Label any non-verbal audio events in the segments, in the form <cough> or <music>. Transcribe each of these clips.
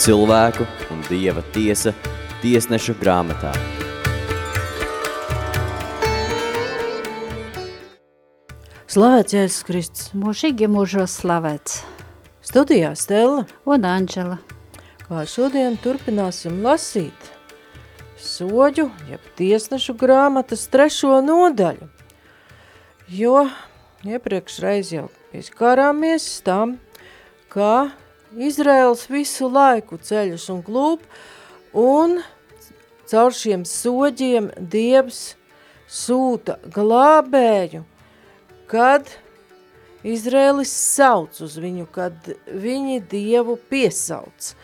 cilvēku un dieva tiesa tiesnešu grāmatā. Slavēts Jēzus Kristus. Mūžīgi mūžos slavēts. Studijā Stella. Un Anģela. Kā šodien turpināsim lasīt soģu, jeb tiesnešu grāmatas trešo nodaļu. Jo iepriekš reiz jau izkārāmies tam, ka Izraels visu laiku ceļus un klūp, un caur šiem soģiem Dievs sūta glābēju, kad Izraēlis sauc uz viņu, kad viņi Dievu piesauc.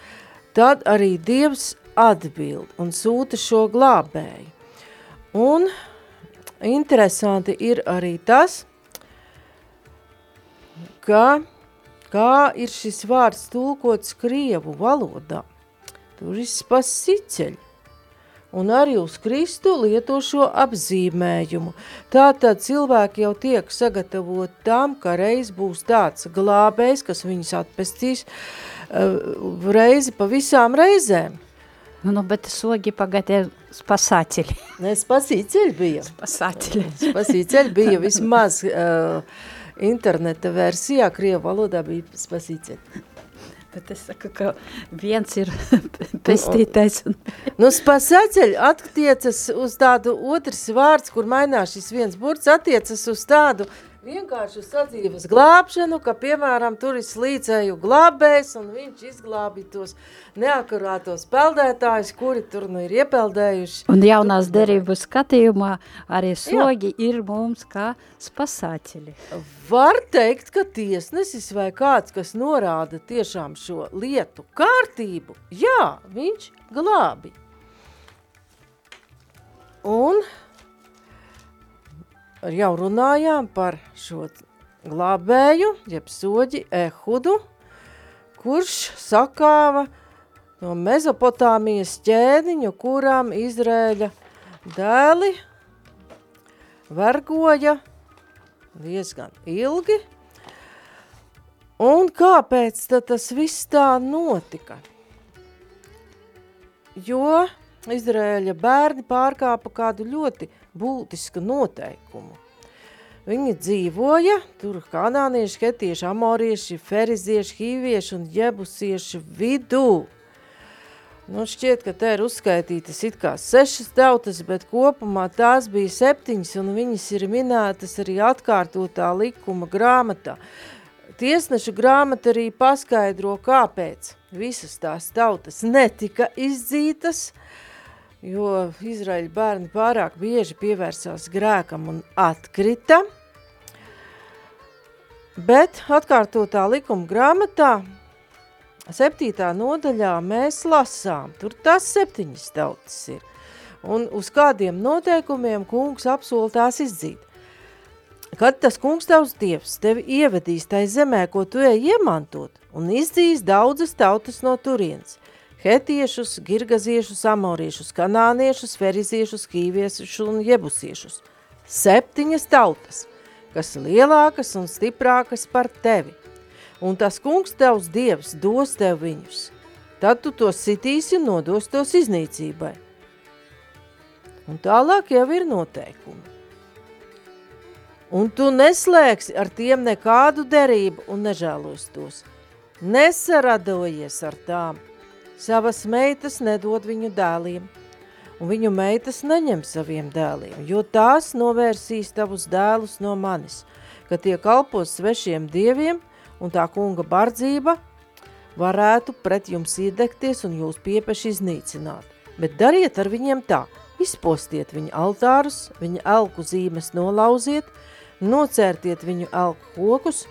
Tad arī Dievs atbild un sūta šo glābēju. Un interesanti ir arī tas, ka kā ir šis vārds tulkots krievu valodā. Tur ir spasiceļ. Un arī uz Kristu lieto šo apzīmējumu. Tātad cilvēki jau tiek sagatavot tam, ka reiz būs tāds glābējs, kas viņus atpestīs uh, reizi pa visām reizēm. Nu, nu bet sogi pagaidē spasāķeļi. Ne, spasīceļi bija. Spasāķeļi. Spasīceļi bija vismaz... Uh, interneta versijā Krievu valodā bija spasīcēt. Bet es saku, ka viens ir <laughs> pestītais. Un... nu, spasāceļ attiecas uz tādu otrs vārds, kur mainās šis viens burts, attiecas uz tādu vienkārši uz sadzīves glābšanu, ka, piemēram, tur ir slīcēju glābējs, un viņš izglābi tos neakurātos peldētājus, kuri tur nu ir iepeldējuši. Un jaunās derību skatījumā arī sogi Jā. ir mums kā spasāķeļi. Var teikt, ka tiesnesis vai kāds, kas norāda tiešām šo lietu kārtību, jā, viņš glābi. Un jau runājām par šo glābēju, jeb soģi Ehudu, kurš sakāva no Mezopotāmijas ķēdiņu, kurām Izrēļa dēli vergoja diezgan ilgi. Un kāpēc tad tas viss tā notika? Jo Izrēļa bērni pārkāpa kādu ļoti būtisku noteikumu. Viņi dzīvoja, tur kanānieši, ketieši, amorieši, ferizieši, hīvieši un jebusieši vidū. Nu, šķiet, ka te ir uzskaitītas it kā sešas tautas, bet kopumā tās bija septiņas, un viņas ir minētas arī atkārtotā likuma grāmatā. Tiesnešu grāmata arī paskaidro, kāpēc visas tās tautas netika izdzītas, uh, jo Izraēļa bērni pārāk bieži pievērsās grēkam un atkrita. Bet atkārtotā likuma grāmatā, septītā nodaļā mēs lasām, tur tas septiņas tautas ir. Un uz kādiem noteikumiem kungs apsola tās izdzīt. Kad tas kungs tavs dievs tevi ievedīs tai zemē, ko tu ej iemantot, un izdzīs daudzas tautas no turienes – hetiešus, girgaziešus, amoriešus, kanāniešus, feriziešus, kīviešus un jebusiešus. Septiņas tautas, kas lielākas un stiprākas par tevi. Un tas kungs tevs dievs dos tev viņus. Tad tu tos sitīsi un nodos tos iznīcībai. Un tālāk jau ir noteikumi. Un tu neslēgsi ar tiem nekādu derību un nežēlos tos. Nesaradojies ar tām, savas meitas nedod viņu dēliem, un viņu meitas neņem saviem dēliem, jo tās novērsīs tavus dēlus no manis, ka tie kalpos svešiem dieviem, un tā kunga bardzība varētu pret jums iedegties un jūs piepeši iznīcināt. Bet dariet ar viņiem tā, izpostiet viņu altārus, viņa elku zīmes nolauziet, nocērtiet viņu elku kokus,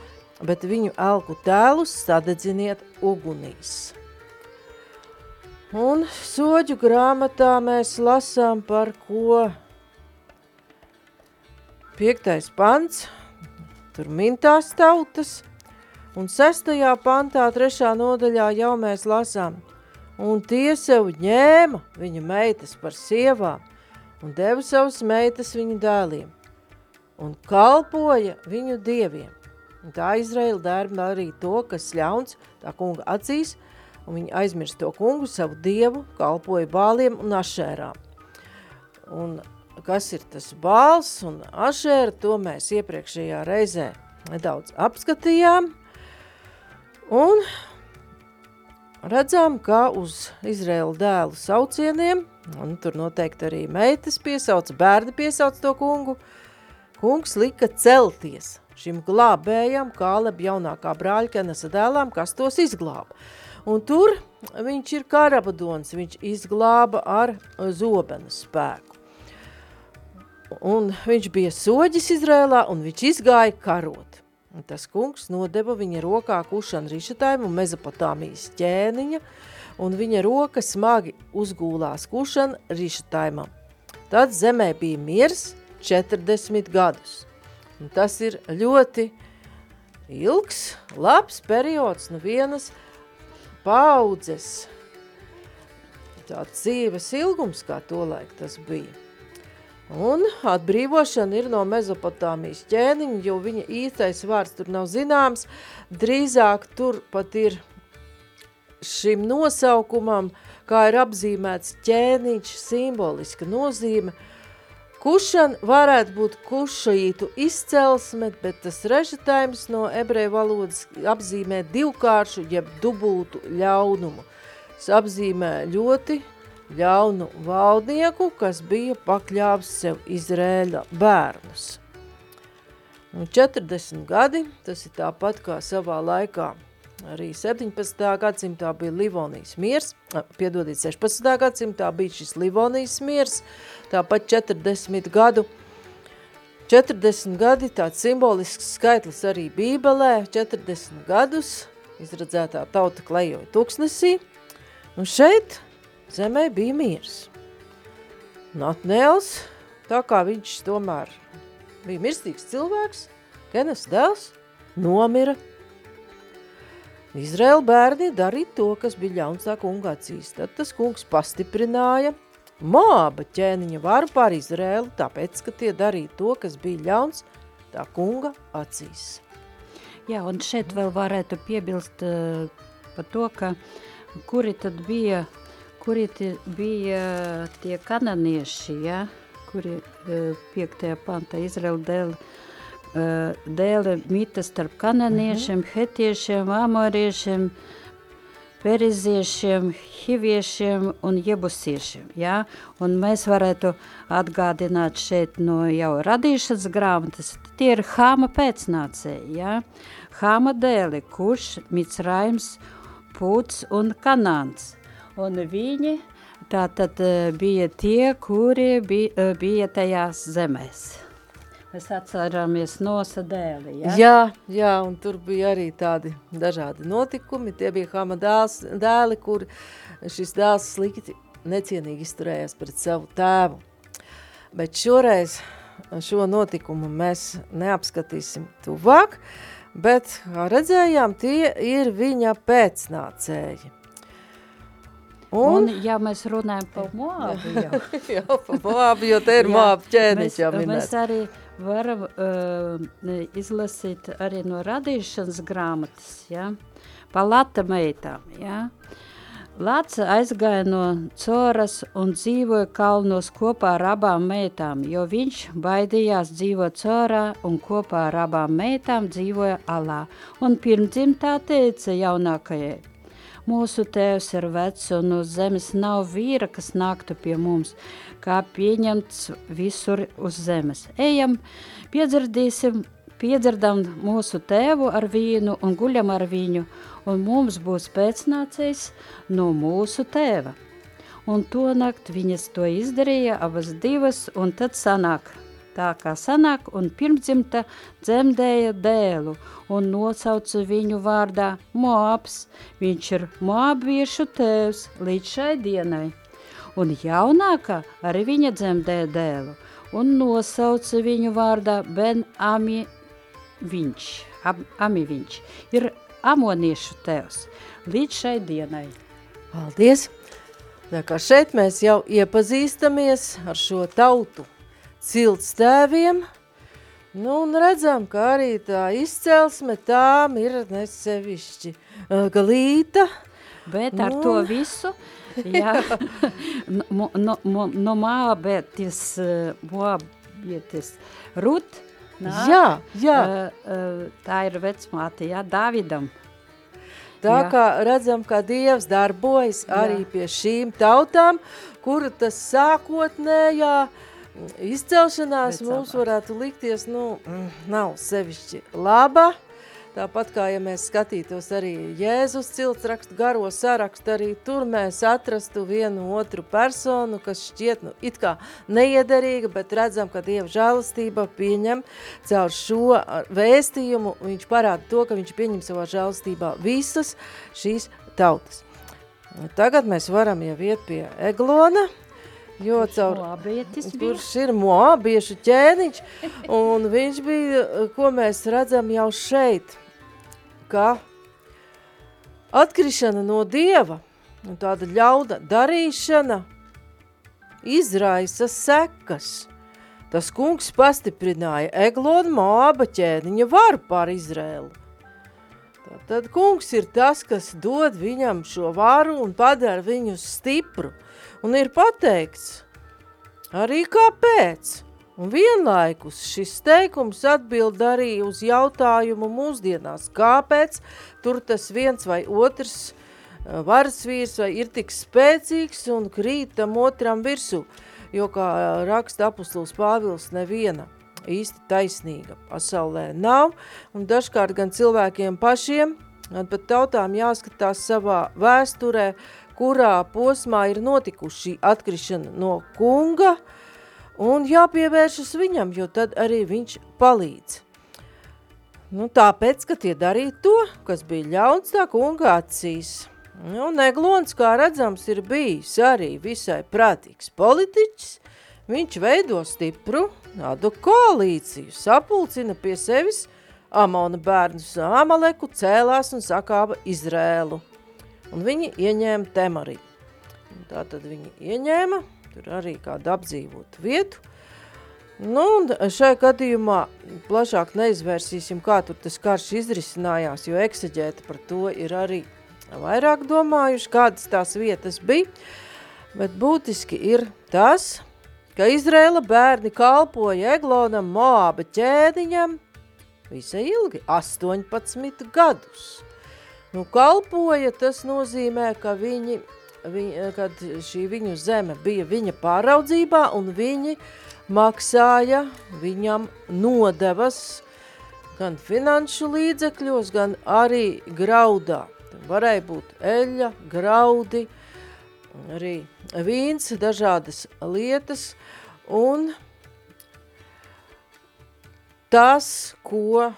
bet viņu elku tēlus sadedziniet ugunīs. Un soģu grāmatā mēs lasām par ko? Piektais pants, tur mintās tautas, un sestajā pantā, trešā nodaļā jau mēs lasām, un tie sev ņēma viņa meitas par sievām, un deva savas meitas viņu dēliem, un kalpoja viņu dieviem. Un tā Izraela dērba arī to, kas ļauns tā kunga acīs, un viņi aizmirst to kungu, savu dievu, kalpoja bāliem un ašērām. Un kas ir tas bāls un ašēra, to mēs iepriekšējā reizē nedaudz apskatījām. Un redzam, ka uz Izraēla dēlu saucieniem, un tur noteikti arī meitas piesauca, bērni piesauca to kungu, kungs lika celties šim glābējam, Kāleb jaunākā brāļa Kenesa dēlām, kas tos izglāba. Un tur viņš ir karabadons, viņš izglāba ar zobenu spēku. Un viņš bija soģis Izrēlā un viņš izgāja karot. Un tas kungs nodeva viņa rokā kušana rišatājiem un Mezopotāmijas ķēniņa, un viņa roka smagi uzgūlās kušana rišatājumam. Tad zemē bija miers 40 gadus. Un tas ir ļoti ilgs, labs periods no vienas paudzes. Tāds dzīves ilgums, kā to laik tas bija. Un atbrīvošana ir no Mezopotāmijas ķēniņa, jo viņa īstais vārds tur nav zināms. Drīzāk tur pat ir šim nosaukumam, kā ir apzīmēts ķēniņš, simboliska nozīme. Kušana varētu būt kušaītu izcelsme, bet tas režetājums no ebreju valodas apzīmē divkāršu, jeb dubultu ļaunumu. Tas apzīmē ļoti ļaunu valdnieku, kas bija pakļāvis sev Izrēļa bērnus. Un 40 gadi, tas ir tāpat kā savā laikā, arī 17. gadsimtā bija Livonijas miers, piedodiet, 16. gadsimtā bija šis Livonijas miers, tāpat 40 gadu, 40 gadi, tāds simbolisks skaitlis arī bībelē, 40 gadus, izredzētā tauta klejoja tuksnesī, un šeit zemē bija miers. Natnēls, tā kā viņš tomēr bija mirstīgs cilvēks, Kenes dēls, nomira. Izraēla bērni darīja to, kas bija ļauns tā kunga acīs. Tad tas kungs pastiprināja Moaba ķēniņa varu pār Izraēlu, tāpēc, ka tie darīja to, kas bija ļauns tā kunga acīs. Jā, un šeit vēl varētu piebilst uh, par to, ka kuri tad bija uh, kuri tie bija tie kananieši, ja, kuri e, piektajā pantā Izraela dēļ, e, dēļ mita starp kananiešiem, mm -hmm. hetiešiem, amoriešiem, periziešiem, hiviešiem un jebusiešiem. Ja? Un mēs varētu atgādināt šeit no jau radīšanas grāmatas, tie ir Hāma pēcnācēji. Ja? Hāma dēli, kurš Micraims, Pūts un Kanāns. Un viņi tā tad e, bija tie, kuri bija, bija tajās zemēs. Mēs atceramies nosadēli, ja? Jā, jā, un tur bija arī tādi dažādi notikumi. Tie bija Hama dēls, dēli, kur šis dēls slikti necienīgi izturējās pret savu tēvu. Bet šoreiz šo notikumu mēs neapskatīsim tuvāk, bet, redzējām, tie ir viņa pēcnācēji. Un, un, ja mēs runājam par Moabu, jau. <laughs> jā, par Moabu, jo te ir Moabu ķēniņš jau minēts. Mēs arī varam uh, izlasīt arī no radīšanas grāmatas, ja, pa lata meitām, ja. Lāca aizgāja no Coras un dzīvoja kalnos kopā ar abām meitām, jo viņš baidījās dzīvot Corā un kopā ar abām meitām dzīvoja Alā. Un pirmdzimtā teica jaunākajai, Mūsu tēvs ir vecs, un uz zemes nav vīra, kas nāktu pie mums, kā pieņemts visur uz zemes. Ejam, piedzerdīsim, piedzerdam mūsu tēvu ar vīnu un guļam ar viņu, un mums būs pēcnācējs no mūsu tēva. Un to nakt viņas to izdarīja abas divas, un tad sanāk – tā kā sanāk, un pirmdzimta dzemdēja dēlu un nosauca viņu vārdā Moabs. Viņš ir Moabiešu tēvs līdz šai dienai. Un jaunākā arī viņa dzemdēja dēlu un nosauca viņu vārdā Ben Ami viņš. Am, ami viņš ir amoniešu tēvs līdz šai dienai. Paldies! Tā kā šeit mēs jau iepazīstamies ar šo tautu, ciltstēviem, nu, un redzam, ka arī tā izcelsme tām ir nesevišķi galīta, Bet ar Nu. to visu, jā, no, no, no, eh, Moabietis Rut, nāk, Jā, jā. eh, eh, tā ir vecmāte, jā, Davidam. Tā Jā. kā redzam, ka Dievs darbojas arī Jā. pie šīm tautām, kuru tas sākotnējā izcelšanās Vecākās. mums varētu likties, nu, mm, nav sevišķi laba. Tāpat kā, ja mēs skatītos arī Jēzus cilts rakstu garo sarakstu, arī tur mēs atrastu vienu otru personu, kas šķiet, nu, it kā neiederīga, bet redzam, ka Dieva žēlastība pieņem caur šo vēstījumu, viņš parāda to, ka viņš pieņem savā žēlastībā visas šīs tautas. Tagad mēs varam jau iet pie Eglona, jo caur Moabietis bija. kurš ir moabiešu ķēniņš, un viņš bija, ko mēs redzam jau šeit, ka atkrišana no Dieva, un tāda ļauda darīšana, izraisa sekas. Tas kungs pastiprināja Eglonu Moaba ķēniņa varu pār Izrēlu. Tad kungs ir tas, kas dod viņam šo varu un padara viņu stipru. Un ir pateikts, arī kāpēc. Un vienlaikus šis teikums atbild arī uz jautājumu mūsdienās, kāpēc tur tas viens vai otrs eh, varas vīrs vai ir tik spēcīgs un krīt tam otram virsū, jo, kā raksta apustuls Pāvils, neviena īsti taisnīga pasaulē nav, un dažkārt gan cilvēkiem pašiem, gan pat tautām jāskatās savā vēsturē, kurā posmā ir notikuši šī atkrišana no kunga, un jāpievēršas viņam, jo tad arī viņš palīdz. Nu, tāpēc, ka tie darīja to, kas bija ļauns tā kunga acīs. Nu, Neglons, kā redzams, ir bijis arī visai prātīgs politiķis. Viņš veido stipru tādu koalīciju, sapulcina pie sevis Amona bērnus Amaleku, cēlās un sakāba Izrēlu. Un viņi ieņēma Temarī. Tā tad viņi ieņēma, tur arī kādu apdzīvotu vietu. Nu, šai gadījumā plašāk neizvērsīsim, kā tur tas karš izrisinājās, jo eksaģēti par to ir arī vairāk domājuši, kādas tās vietas bija. Bet būtiski ir tas, ka Izrēla bērni kalpoja Eglonam Moāba ķēdiņam visai ilgi, 18 gadus. Nu, kalpoja, tas nozīmē, ka viņi, viņi, kad šī viņu zeme bija viņa pāraudzībā un viņi maksāja viņam nodevas gan finanšu līdzekļos, gan arī graudā. Varēja būt eļļa, graudi, arī vīns, dažādas lietas, un tas, ko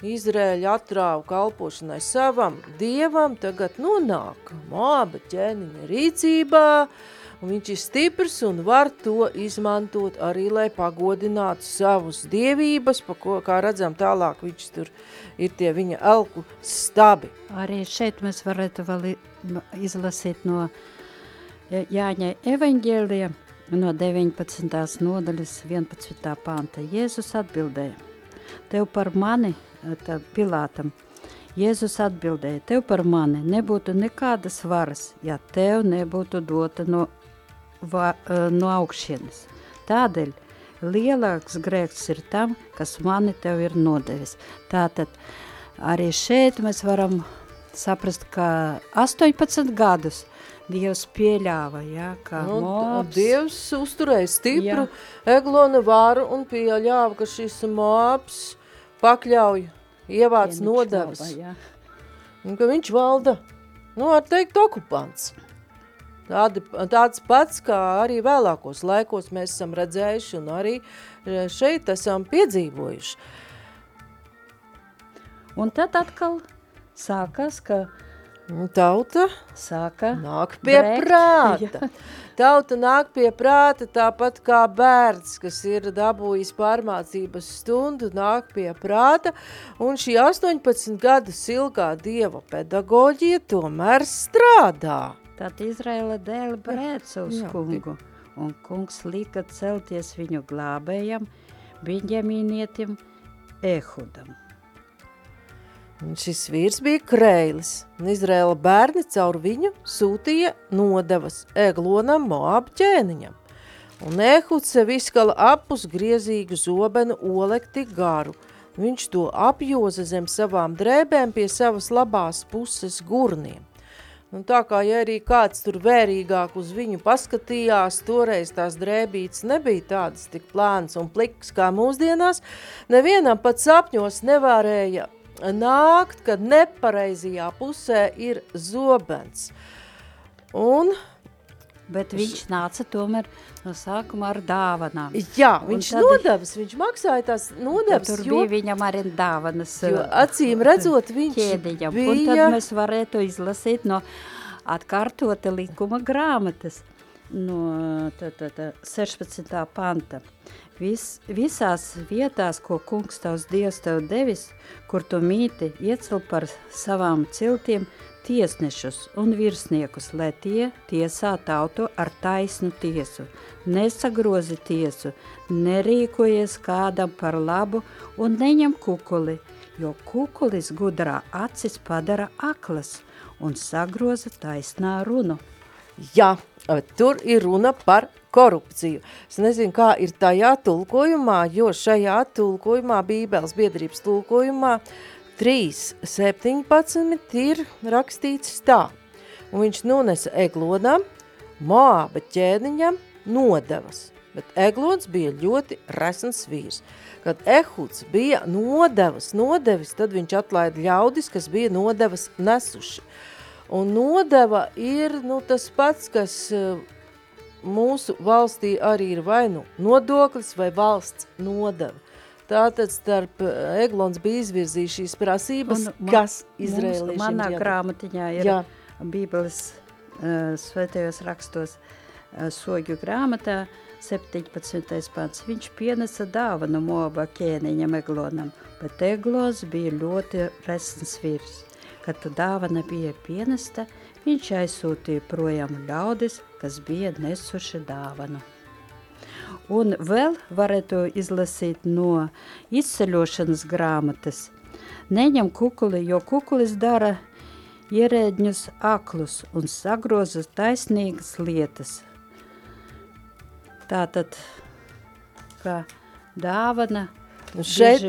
Izrēļi atrāva kalpošanai savam dievam, tagad nonāk Moaba ķēniņa rīcībā, un viņš ir stiprs un var to izmantot arī, lai pagodinātu savus dievības, pa ko, kā redzam tālāk, viņš tur ir tie viņa elku stabi. Arī šeit mēs varētu vēl izlasīt no Jāņa evaņģēlija no 19. nodaļas 11. panta. Jēzus atbildēja, tev par mani, tā Pilātam, Jēzus atbildēja, tev par mani nebūtu nekādas varas, ja tev nebūtu dota no, va, eh, no augšienes. Tādēļ lielāks grēks ir tam, kas mani tev ir nodevis. Tātad arī šeit mēs varam saprast, ka 18 gadus Dievs pieļāva, ja, ka Nu, Moabs, Dievs uzturēja stipru eglona varu un pieļāva, ka šis Moabs pakļauj ievāc nodevas. Un ka viņš valda, nu, var teikt, okupants. Tādi, tāds pats, kā arī vēlākos laikos mēs esam redzējuši un arī e, šeit esam piedzīvojuši. Un tad atkal sākas, ka Tauta sāka nāk pie brēkt, prāta. <laughs> Tauta nāk pie prāta tāpat kā bērns, kas ir dabūjis pārmācības stundu, nāk pie prāta, un šī 18 gadu ilgā dieva pedagoģija tomēr strādā. Tad Izraela dēļ brēca uz Jā. kungu, un kungs lika celties viņu glābējam, Benjamīnietim Ehudam. Un šis vīrs bija Kreilis, un Izraela bērni caur viņu sūtīja nodevas Eglonam Moab ķēniņam. Un Ehuds sev izskala apus griezīgu zobenu olekti garu. Viņš to apjoza zem savām drēbēm pie savas labās puses gurniem. Un tā kā ja arī kāds tur vērīgāk uz viņu paskatījās, toreiz tās drēbītes nebija tādas tik plānas un plikas kā mūsdienās, nevienam pat sapņos nevarēja nākt, kad nepareizajā pusē ir zobens. Un Bet viņš nāca tomēr no sākuma ar dāvanām. Jā, viņš tad- nodevas, viņš maksāja tās nodevas, Tur jo, bija viņam arī dāvanas. jo eh, acīm redzot, viņš ķēdiņam. bija... Un tad mēs varētu izlasīt no atkārtota likuma grāmatas no tā, tā, tā, 16. panta. Vis, visās vietās, ko kungs tavs dievs tev devis, kur tu mīti, iecel par savām ciltiem tiesnešus un virsniekus, lai tie tiesā tautu ar taisnu tiesu. Nesagrozi tiesu, nerīkojies kādam par labu un neņem kukuli, jo kukulis gudrā acis padara aklas un sagroza taisnā runu. Jā, tur ir runa par korupciju. Es nezinu, kā ir tajā tulkojumā, jo šajā tulkojumā, Bībeles biedrības tulkojumā, 3.17 ir rakstīts tā. Un viņš nonesa Eglonam, Moāba ķēniņam nodevas. Bet Eglons bija ļoti resns vīrs. Kad Ehuds bija nodevas, nodevis, tad viņš atlaida ļaudis, kas bija nodevas nesuši. Un nodeva ir nu, tas pats, kas eh, mūsu valstī arī ir vai nu nodoklis vai valsts nodeva. Tātad starp eh, Eglons bija izvirzījis šīs prasības, Un ma- kas Mums Izraēliešiem Manā jādara. grāmatiņā ir Jā. Bībeles uh, svētajos rakstos uh, soģu grāmatā 17. pants. Viņš pienesa dāvanu Moaba ķēniņam Eglonam, bet Eglons bija ļoti resns vīrs. Kad dāvana bija pienesta, viņš aizsūtīja projām ļaudis, kas bija nesuši dāvanu. Un vēl varētu izlasīt no izceļošanas grāmatas. Neņem kukuli, jo kukulis dara ierēdņus aklus un sagroza taisnīgas lietas. Tātad, kā dāvana, Nu šeit,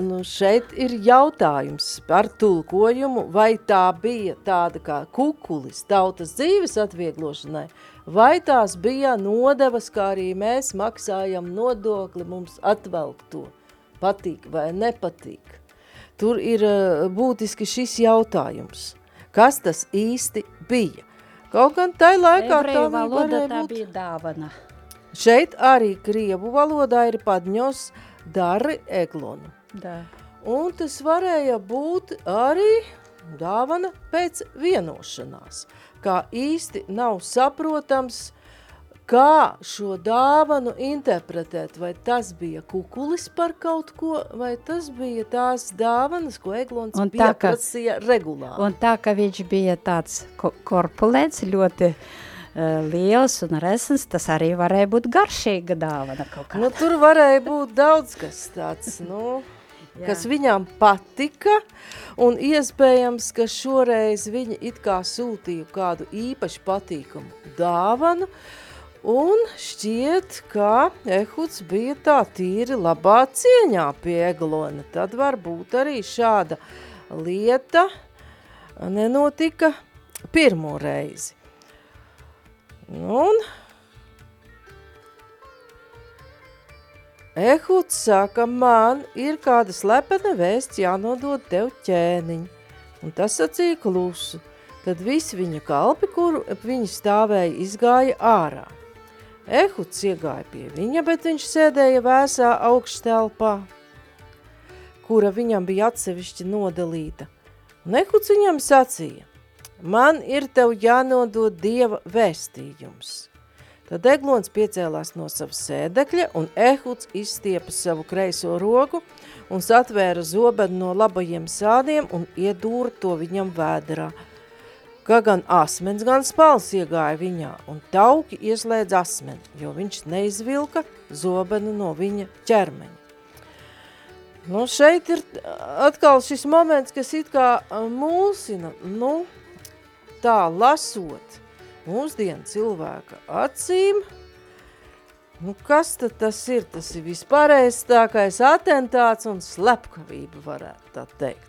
nu šeit ir jautājums par tulkojumu, vai tā bija tāda kā kukulis tautas dzīves atvieglošanai, vai tās bija nodevas, kā arī mēs maksājam nodokli, mums atvelk to, patīk vai nepatīk. Tur ir eh, būtiski šis jautājums, kas tas īsti bija. Kaut gan tai laikā tā ebreju bija valoda tā būt. bija dāvana. Šeit arī krievu valodā ir padņos dari eglonu. Da. Un tas varēja būt arī dāvana pēc vienošanās, kā īsti nav saprotams, kā šo dāvanu interpretēt, vai tas bija kukulis par kaut ko, vai tas bija tās dāvanas, ko Eglons Un tā, ka- pieprasīja regulāri. Un tā, ka viņš bija tāds ko korpulents, ļoti uh, liels un resns, tas arī varēja būt garšīga dāvana kaut kā. Nu, tur varēja būt daudz kas tāds, nu, <laughs> Jā. kas viņām patika, un iespējams, ka šoreiz viņi it kā sūtīja kādu īpaši patīkamu dāvanu, un šķiet, ka Ehuds bija tā tīri labā cieņā pie Eglona. Tad varbūt arī šāda lieta nenotika pirmo reizi. Un Ehuds saka, man ir kāda slepena vēsts jānodod tev ķēniņ. Un tas sacīja klusu. Tad visi viņa kalpi, kuru ap viņu stāvēja, izgāja ārā. Ehuds iegāja pie viņa, bet viņš sēdēja vēsā augštelpā, kura viņam bija atsevišķi nodalīta. Un Ehuds viņam sacīja, man ir tev jānodod Dieva vēstījums. Tad Eglons piecēlās no savas sēdekļa, un Ehuds izstiepa savu kreiso roku un satvēra zobenu no labajiem sādiem un iedūra to viņam vēderā. Kā gan asmens, gan spals iegāja viņā, un tauki ieslēdz asmeni, jo viņš neizvilka zobenu no viņa ķermeņa. Nu, šeit ir atkal šis moments, kas it kā mulsina, nu, tā lasot mūsdienu cilvēka acīm, nu, kas tad tas ir? Tas ir vispārējstākais atentāts un slepkavība, varētu tā teikt.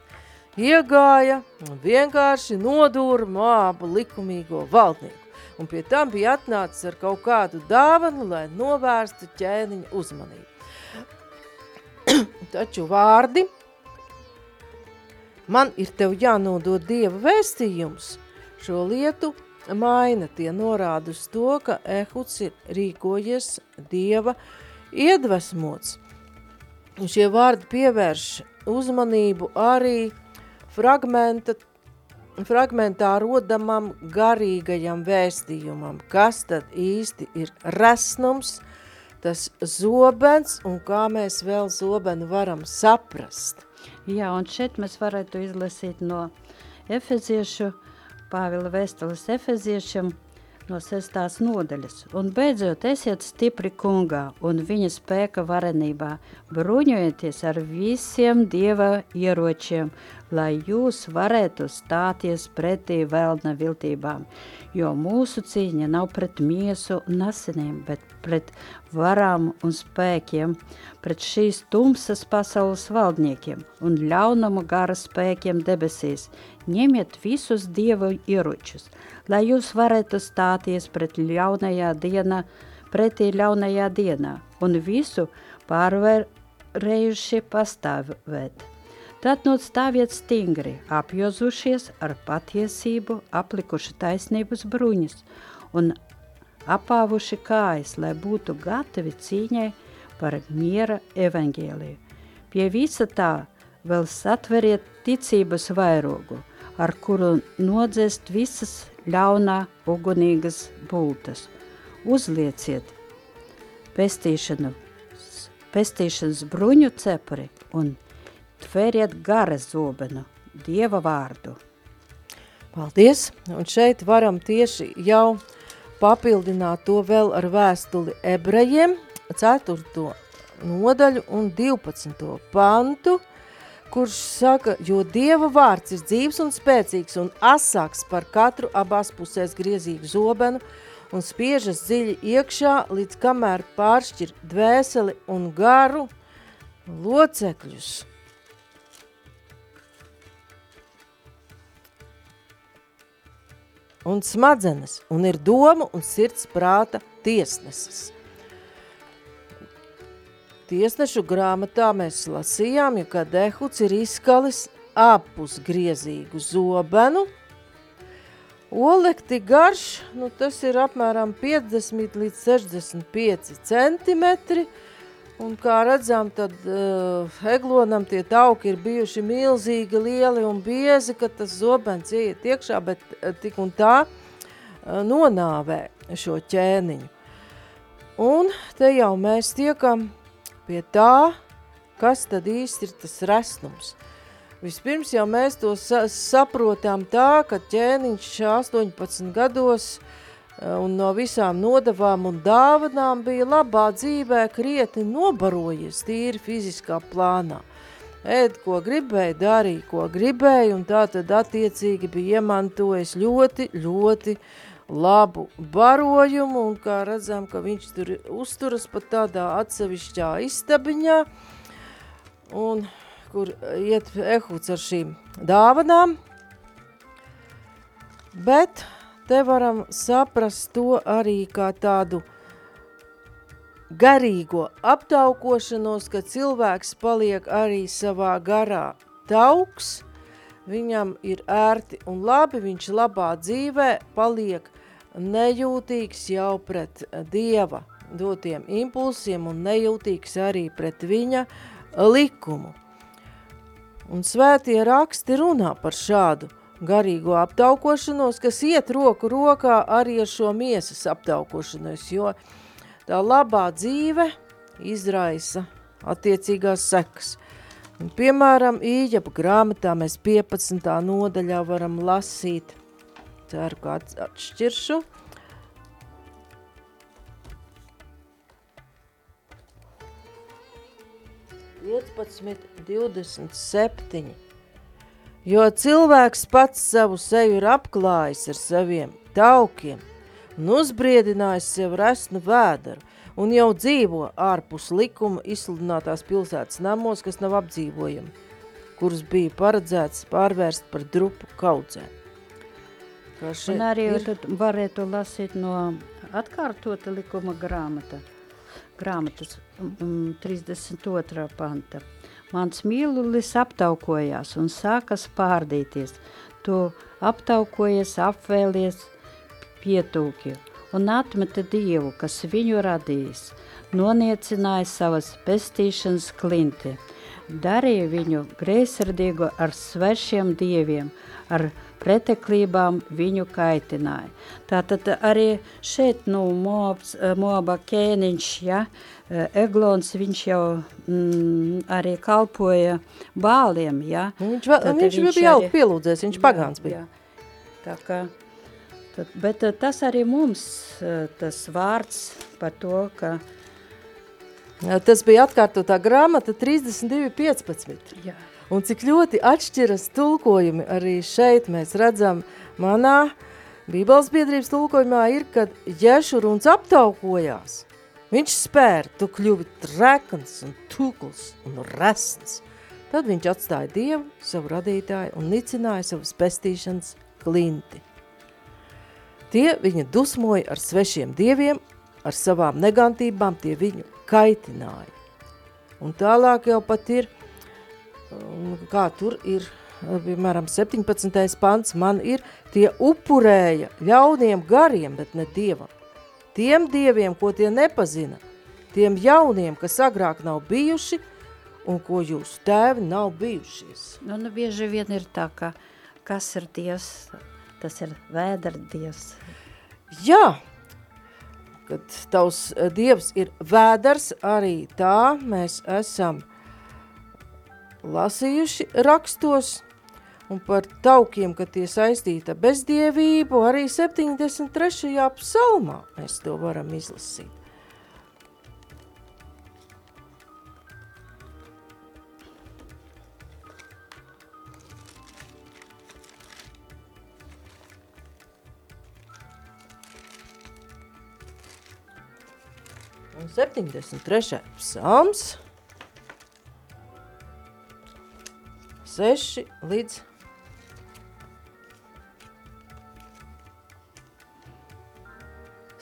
Iegāja un vienkārši nodūra mābu likumīgo valdnieku un pie tam bija atnācis ar kaut kādu dāvanu, lai novērstu ķēniņa uzmanību. <clears throat> Taču vārdi man ir tev jānodod Dieva vēstījums. Šo lietu maina tie norāda uz to, ka Ehuds ir rīkojies Dieva iedvesmots. Un šie vārdi pievērš uzmanību arī fragmenta, fragmentā rodamam garīgajam vēstījumam, kas tad īsti ir resnums, tas zobens un kā mēs vēl zobenu varam saprast. Jā, un šeit mēs varētu izlasīt no Efeziešu, Pāvila vēstules Efeziešam no sestās nodaļas. Un beidzot esiet stipri kungā un viņa spēka varenībā, bruņojieties ar visiem Dieva ieročiem, lai jūs varētu stāties pretī vēlna viltībām, jo mūsu cīņa nav pret miesu un asinīm, bet pret varām un spēkiem, pret šīs tumsas pasaules valdniekiem un ļaunuma gara spēkiem debesīs. Ņemiet visus dievu ieročus, lai jūs varētu stāties pret ļaunajā dienā, pretī ļaunajā dienā un visu pārvarējuši pastāvēt. Tad nu stāviet stingri, apjozušies ar patiesību, aplikuši taisnības bruņas un apāvuši kājas, lai būtu gatavi cīņai par miera evaņģēliju. Pie visa tā vēl satveriet ticības vairogu, ar kuru nodzēst visas ļaunā ugunīgas bultas. Uzlieciet pestīšanu, pestīšanas bruņu cepuri un tveriet gara zobenu, Dieva vārdu. Paldies! Un šeit varam tieši jau papildināt to vēl ar vēstuli ebrejiem, 4. nodaļu un 12. pantu, kurš saka, jo Dieva vārds ir dzīves un spēcīgs un asāks par katru abās pusēs griezīgu zobenu un spiežas dziļi iekšā, līdz kamēr pāršķir dvēseli un garu locekļus – un smadzenes, un ir doma un sirds prāta tiesnesis. Tiesnešu grāmatā mēs lasījām, ja kad Ehuds ir izkalis apus griezīgu zobenu, Olekti garš, nu tas ir apmēram 50 līdz 65 centimetri, Un kā redzam, tad uh, eglonam tie tauki ir bijuši milzīgi, lieli un biezi, ka tas zobens ieiet iekšā, bet uh, tik un tā uh, nonāvē šo ķēniņu. Un te jau mēs tiekam pie tā, kas tad īsti ir tas resnums. Vispirms jau mēs to sa saprotam tā, ka ķēniņš 18 gados uh, un no visām nodavām un dāvanām bija labā dzīvē krietni nobarojies tīri fiziskā plānā. Ēd, ko gribēja, darīja, ko gribēja, un tā tad attiecīgi bija iemantojis ļoti, ļoti labu barojumu, un kā redzam, ka viņš tur uzturas pat tādā atsevišķā istabiņā, un kur iet ehuts ar šīm dāvanām, bet te varam saprast to arī kā tādu garīgo aptaukošanos, ka cilvēks paliek arī savā garā tauks, viņam ir ērti un labi, viņš labā dzīvē paliek nejūtīgs jau pret Dieva dotiem impulsiem un nejūtīgs arī pret viņa likumu. Un svētie raksti runā par šādu garīgo aptaukošanos, kas iet roku rokā arī ar šo miesas aptaukošanos, jo tā labā dzīve izraisa attiecīgās sekas. Un, piemēram, Īģapa grāmatā mēs 15. nodaļā varam lasīt, ceru, ka atšķiršu, 15, 27. Jo cilvēks pats savu seju ir apklājis ar saviem taukiem un uzbriedinājis sev resnu vēdaru un jau dzīvo ārpus likuma izsludinātās pilsētas namos, kas nav apdzīvojami, kurus bija paredzēts pārvērst par drupu kaudzēm. Un arī ir... varētu lasīt no atkārtota likuma grāmata, grāmatas um, 32. panta. Mans mīlulis aptaukojās un sākas pārdīties. Tu aptaukojies, apvēlies pietūki un atmeta Dievu, kas viņu radījis, noniecināja savas pestīšanas klinti, darīja viņu greizsirdīgu ar svešiem dieviem, ar preteklībām viņu kaitināja. Tātad arī šeit, nu, Moabs, Moaba ķēniņš, ja, Eglons, viņš jau mm, arī kalpoja bāliem, ja. Viņš, va, Tad viņš, viņš bija jau pielūdzēs, viņš jā, pagāns bija. Jā. Tā kā, tad, bet tas arī mums, tas vārds par to, ka Tas bija atkārtotā grāmata 32.15. Jā. Un cik ļoti atšķiras tulkojumi arī šeit mēs redzam manā Bībeles biedrības tulkojumā ir, kad Ješuruns aptaukojās. Viņš spēr, tu kļuvi trekans un tukls un resns. Tad viņš atstāja Dievu, savu radītāju un nicināja savas pestīšanas klinti. Tie viņa dusmoja ar svešiem dieviem, ar savām negantībām tie viņu kaitināja. Un tālāk jau pat ir – kā tur ir, piemēram, 17. pants, man ir tie upurēja ļauniem gariem, bet ne dievam. Tiem dieviem, ko tie nepazina, tiem jauniem, kas agrāk nav bijuši un ko jūsu tēvi nav bijušies. Nu, nu bieži vien ir tā, ka kas ir dievs, tas ir vēdra dievs. Jā, kad tavs dievs ir vēders, arī tā mēs esam lasījuši rakstos, un par taukiem, ka tie saistīta bezdievību, arī 73. psalmā mēs to varam izlasīt. Un 73. psalms – 6 līdz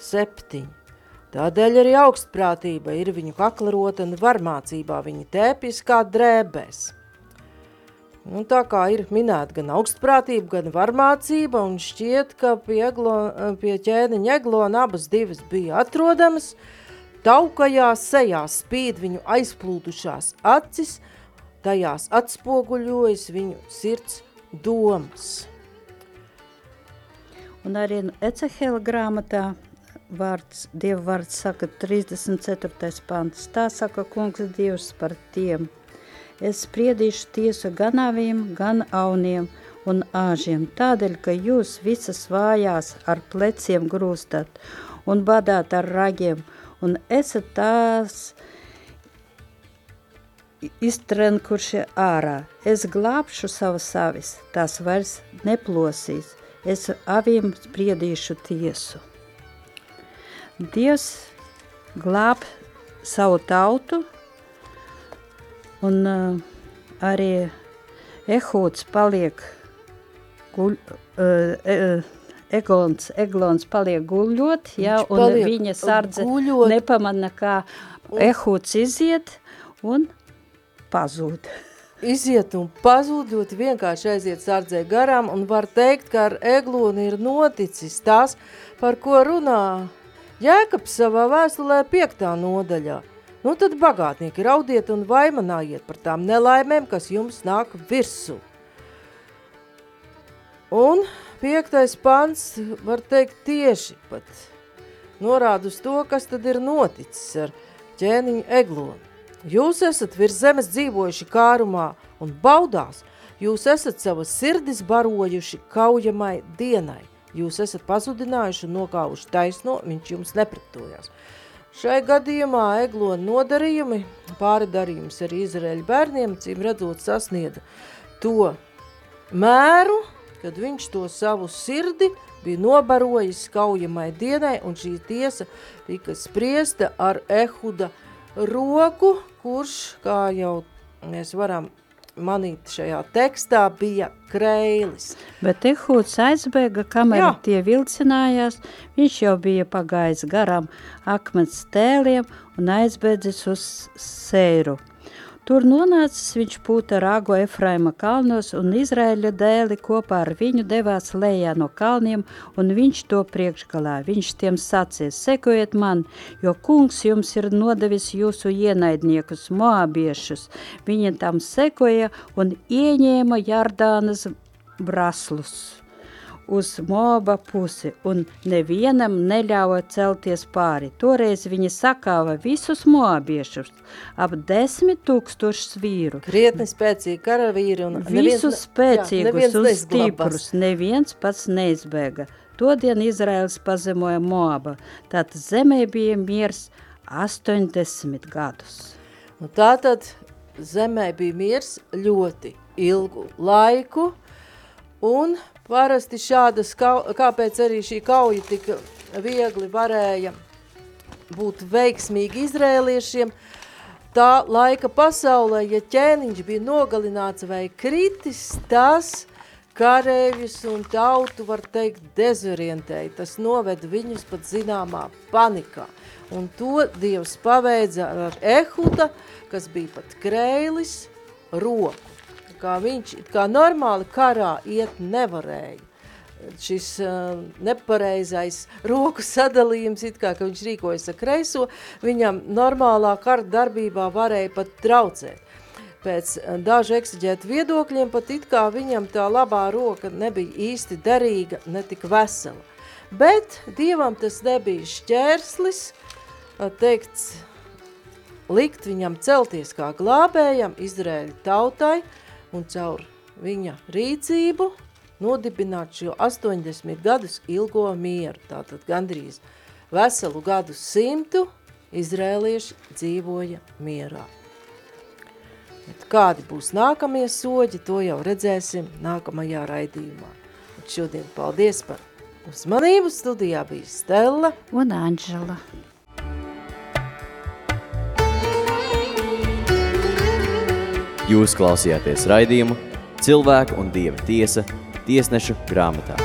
7. Tādēļ arī augstprātība ir viņu kaklarota un varmācībā viņi tēpjas kā drēbēs. Un tā kā ir minēta gan augstprātība, gan varmācība, un šķiet, ka pie, eglo, pie ķēniņa eglona abas divas bija atrodamas, taukajās sejās spīd viņu aizplūdušās acis, tajās atspoguļojas viņu sirds domas. Un arī Ecehela grāmatā vārds, Dieva vārds saka 34. pants. Tā saka kungs Dievs par tiem. Es spriedīšu tiesu gan aviem, gan auniem un āžiem, tādēļ, ka jūs visas vājās ar pleciem grūstat un badāt ar ragiem, un esat tās iztrenkuši ārā. Es glābšu savas avis, tās vairs neplosīs. Es aviem spriedīšu tiesu. Dievs glāb savu tautu, un uh, arī Ehūds paliek guļ, uh, uh, Eglons, Eglons paliek guļot, ja, un viņa sardze guļot. nepamana, kā Ehūds iziet, un pazūd. Iziet un pazūd, ļoti vienkārši aiziet sardzē garām un var teikt, ka ar egloni ir noticis tas, par ko runā Jēkabs savā vēstulē piektā nodaļā. Nu tad bagātnieki raudiet un vaimanājiet par tām nelaimēm, kas jums nāk virsū. Un piektais pants var teikt tieši pat norāda uz to, kas tad ir noticis ar ķēniņu egloni. Jūs esat virs zemes dzīvojuši kārumā un baudās, jūs esat savas sirdis barojuši kaujamai dienai. Jūs esat pazudinājuši un nokāvuši taisno, viņš jums nepretojās. Šai gadījumā eglona nodarījumi, pāri darījums arī Izraēļa bērniem, cīm redzot sasnieda to mēru, kad viņš to savu sirdi bija nobarojis kaujamai dienai, un šī tiesa tika spriesta ar Ehuda roku, kurš, kā jau mēs varam manīt šajā tekstā, bija kreilis. Bet Ehūds aizbēga, kamēr Jā. tie vilcinājās, viņš jau bija pagājis garām akmens stēliem un aizbēdzis uz sēru. Tur nonācis viņš pūta rāgo Efraima kalnos, un Izraēļa dēli kopā ar viņu devās lejā no kalniem, un viņš to priekšgalā. Viņš tiem sacīs, sekojiet man, jo kungs jums ir nodevis jūsu ienaidniekus, moabiešus. Viņa tam sekoja un ieņēma Jardānas braslus uz Moaba pusi un nevienam neļāva celties pāri. Toreiz viņi sakāva visus moabiešus, ap desmit tūkstošus vīru. Krietni spēcīgi karavīri un visus spēcīgus jā, un stiprus, neviens pats neizbēga. Todien Izraels pazemoja Moaba, tātad zemē bija miers 80 gadus. Nu, tātad zemē bija miers ļoti ilgu laiku, un Parasti šādas, kāpēc arī šī kauja tik viegli varēja būt veiksmīgi izrēliešiem, tā laika pasaulē, ja ķēniņš bija nogalināts vai kritis, tas karēvis un tautu, var teikt, dezorientēja. Tas noved viņus pat zināmā panikā. Un to Dievs paveidza ar Ehuda, kas bija pat krēlis, roku kā viņš kā normāli karā iet nevarēja. Šis uh, nepareizais roku sadalījums, it kā, viņš rīkojas ar kreiso, viņam normālā kara darbībā varēja pat traucēt. Pēc dažu eksigētu viedokļiem pat it kā viņam tā labā roka nebija īsti derīga, ne tik vesela. Bet Dievam tas nebija šķērslis, teikts, likt viņam celties kā glābējam Izraēļa tautai, un caur viņa rīcību nodibināt šo 80 gadus ilgo mieru. Tātad gandrīz veselu gadu simtu izrēlieši dzīvoja mierā. Bet kādi būs nākamie soļi, to jau redzēsim nākamajā raidījumā. Un šodien paldies par uzmanību. Studijā bija Stella un Anžela. Jūs klausījāties raidījumu Cilvēku un Dieva tiesa tiesnešu grāmatā.